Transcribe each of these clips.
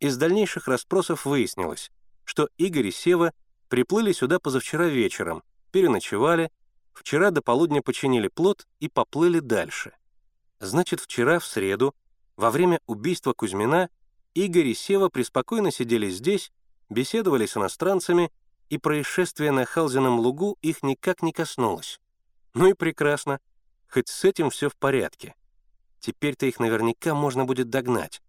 Из дальнейших расспросов выяснилось, что Игорь и Сева приплыли сюда позавчера вечером, переночевали, вчера до полудня починили плот и поплыли дальше. Значит, вчера, в среду, во время убийства Кузьмина, Игорь и Сева преспокойно сидели здесь, беседовали с иностранцами, и происшествие на Халзином лугу их никак не коснулось. Ну и прекрасно, хоть с этим все в порядке. Теперь-то их наверняка можно будет догнать.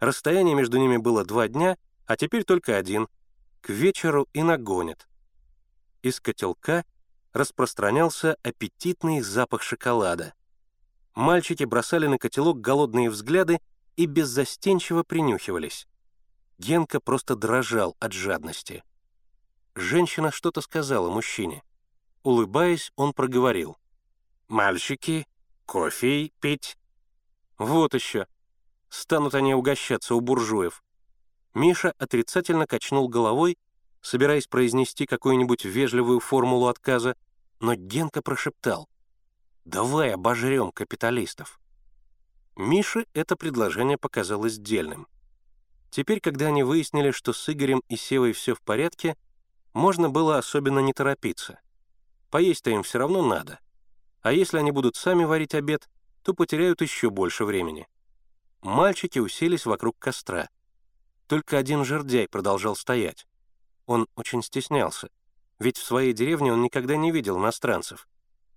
Расстояние между ними было два дня, а теперь только один. К вечеру и нагонят. Из котелка распространялся аппетитный запах шоколада. Мальчики бросали на котелок голодные взгляды и беззастенчиво принюхивались. Генка просто дрожал от жадности. Женщина что-то сказала мужчине. Улыбаясь, он проговорил. «Мальчики, кофе пить?» «Вот еще. Станут они угощаться у буржуев». Миша отрицательно качнул головой, собираясь произнести какую-нибудь вежливую формулу отказа, но Генка прошептал. «Давай обожрем капиталистов». Мише это предложение показалось дельным. Теперь, когда они выяснили, что с Игорем и Севой все в порядке, можно было особенно не торопиться. Поесть-то им все равно надо. А если они будут сами варить обед, то потеряют еще больше времени. Мальчики уселись вокруг костра. Только один жердяй продолжал стоять. Он очень стеснялся, ведь в своей деревне он никогда не видел иностранцев.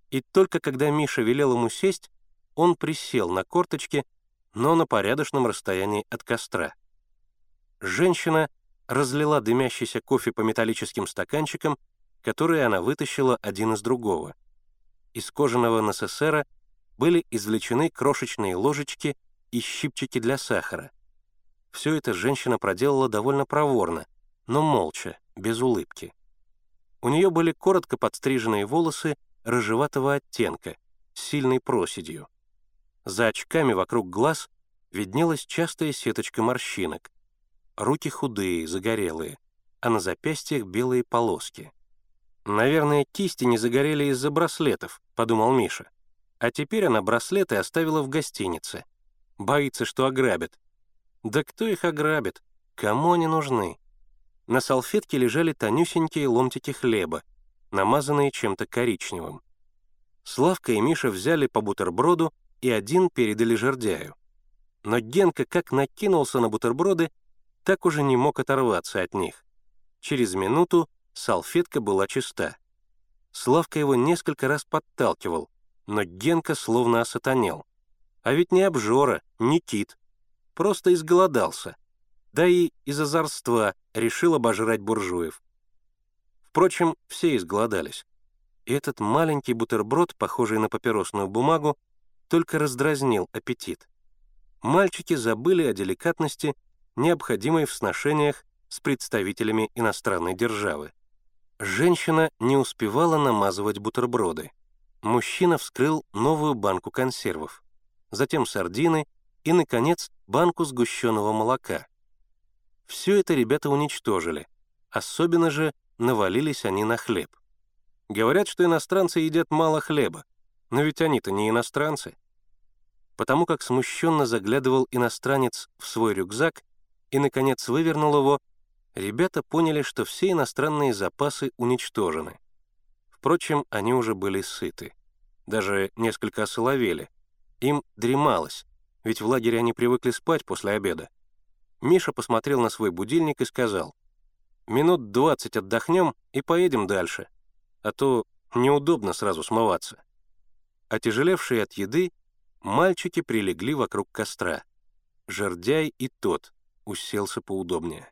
И только когда Миша велел ему сесть, он присел на корточки, но на порядочном расстоянии от костра. Женщина разлила дымящийся кофе по металлическим стаканчикам, которые она вытащила один из другого. Из кожаного НССРа были извлечены крошечные ложечки и щипчики для сахара. Все это женщина проделала довольно проворно, но молча, без улыбки. У нее были коротко подстриженные волосы рыжеватого оттенка, с сильной проседью. За очками вокруг глаз виднелась частая сеточка морщинок. Руки худые, загорелые, а на запястьях белые полоски. «Наверное, кисти не загорели из-за браслетов», — подумал Миша. А теперь она браслеты оставила в гостинице. Боится, что ограбят. Да кто их ограбит? Кому они нужны? На салфетке лежали тонюсенькие ломтики хлеба, намазанные чем-то коричневым. Славка и Миша взяли по бутерброду и один передали жердяю. Но Генка как накинулся на бутерброды, так уже не мог оторваться от них. Через минуту салфетка была чиста. Славка его несколько раз подталкивал, но Генка словно осатанел. А ведь не обжора, не кит. Просто изголодался. Да и из озорства решил обожрать буржуев. Впрочем, все изголодались. И этот маленький бутерброд, похожий на папиросную бумагу, только раздразнил аппетит. Мальчики забыли о деликатности, необходимой в сношениях с представителями иностранной державы. Женщина не успевала намазывать бутерброды. Мужчина вскрыл новую банку консервов, затем сардины и, наконец, банку сгущенного молока. Все это ребята уничтожили, особенно же навалились они на хлеб. Говорят, что иностранцы едят мало хлеба, но ведь они-то не иностранцы. Потому как смущенно заглядывал иностранец в свой рюкзак и, наконец, вывернул его, ребята поняли, что все иностранные запасы уничтожены. Впрочем, они уже были сыты. Даже несколько осоловели. Им дремалось, ведь в лагере они привыкли спать после обеда. Миша посмотрел на свой будильник и сказал, «Минут двадцать отдохнем и поедем дальше, а то неудобно сразу смываться». Отяжелевшие от еды, мальчики прилегли вокруг костра. Жердяй и тот уселся поудобнее.